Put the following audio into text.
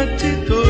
रचितो